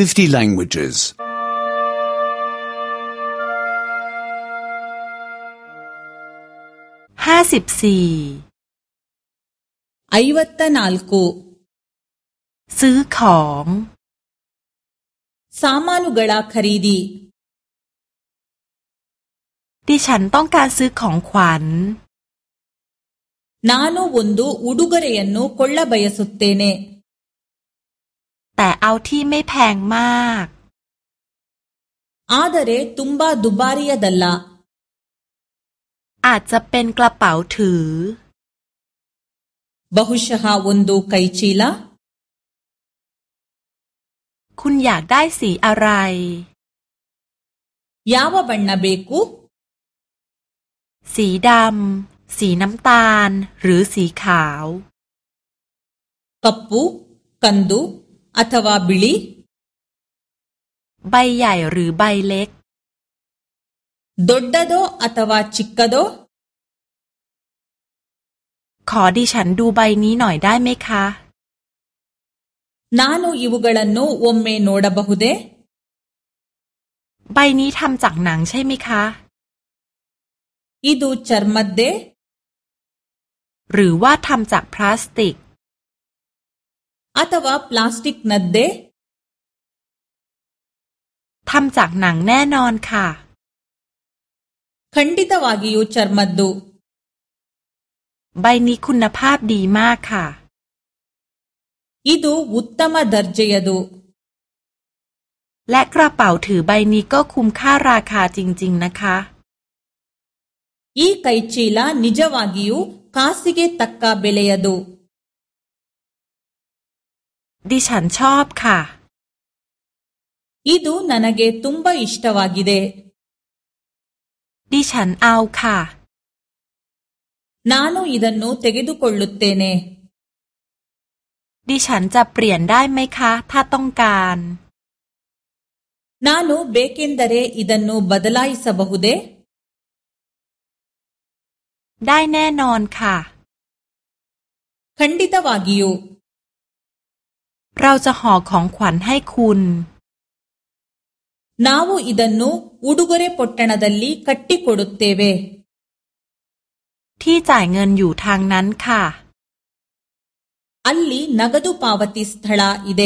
50 languages. 54. อายุตนาลกูซื้อของสามานุกราคารีดีดิฉันต้องการซื้อของขวัญ นานุวุนดูอุดุกระยันนูคนละบายสุดเตเนแต่เอาที่ไม่แพงมากอดเรตุมบาดุบารียดัลลาอาจจะเป็นกระเป๋าถือบุชฮาวันดูไกชีลา คุณอยากได้สีอะไร ยาวบันนาเบกุสีดำ สีน้ำตาล หรือสีขาวกัปปุกันดุ ಅಥವಾ ಬಿಳಿ ใบใหญ่หรือใบเล็กดดด್ ಡ ದ ೋ ಅ ಥ ವ ชิกก್ ಕ ขอดิฉันดูใบนี้หน่อยได้ไหมคะูอิวุกು ಗ ಳ น್ ನ ುมเมโนดะบะ ಹ ุเด ใบนี้ทำจากหนังใช่ไหมคะอดูชาร์มัดเด หรือว่าทำจากพลาสติกอ थ व ाาพลาสติก นั द ् द ेทำจากหนัง แน่นอนค่ะขันติตวากิโยชรมัดดูใบนี้คุณภาพดีมากค่ะอีดูวุตตมาดัรเจยดูและกระเป๋าถือใบนี้ก็คุ้ม ค่าราคาจริง ๆนะคะ อีไกชีลานิจวากิโยูคาสิเกตักกาเบเลยดูดิฉันชอบค่ะ ಇದು ನನಗೆ ತುಂಬಾ ಇಷ್ಟವಾಗಿದೆ ดิฉันเอาค่ะ ನಾನು ಇದನ್ನು ತೆಗೆದುಕೊಳ್ಳುತ್ತೇನೆ ดิฉันจะเปลี่ยนได้ไหมคะ ถ้าต้องการ ನಾನು ಬೇಕೆಂದರೆ ಇದನ್ನು ಬದಲಾಯಿಸಬಹುದೇ ได้แน่นอนค่ะ ಖಂಡಿತವಾಗಿಯೂ เราจะห่อของขวัญให้คุณ นาวูอิดันนูอุดูกเรปตันดัลลีคัตติโคดุตเตเว ที่จ่ายเงินอยู่ทางนั้นค่ะ อัลลีนักดูปาวติสธลาอิเด